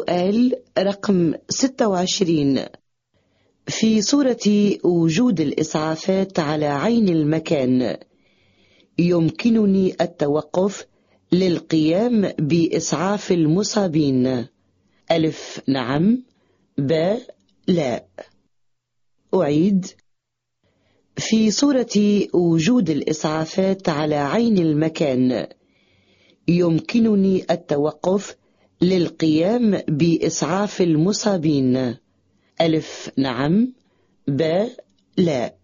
السؤال رقم 26 في صورة وجود الإسعافات على عين المكان يمكنني التوقف للقيام بإسعاف المصابين. ألف نعم. ب لا. أعيد. في صورة وجود الإسعافات على عين المكان يمكنني التوقف للقيام بإسعاف المصابين. ألف نعم. ب لا.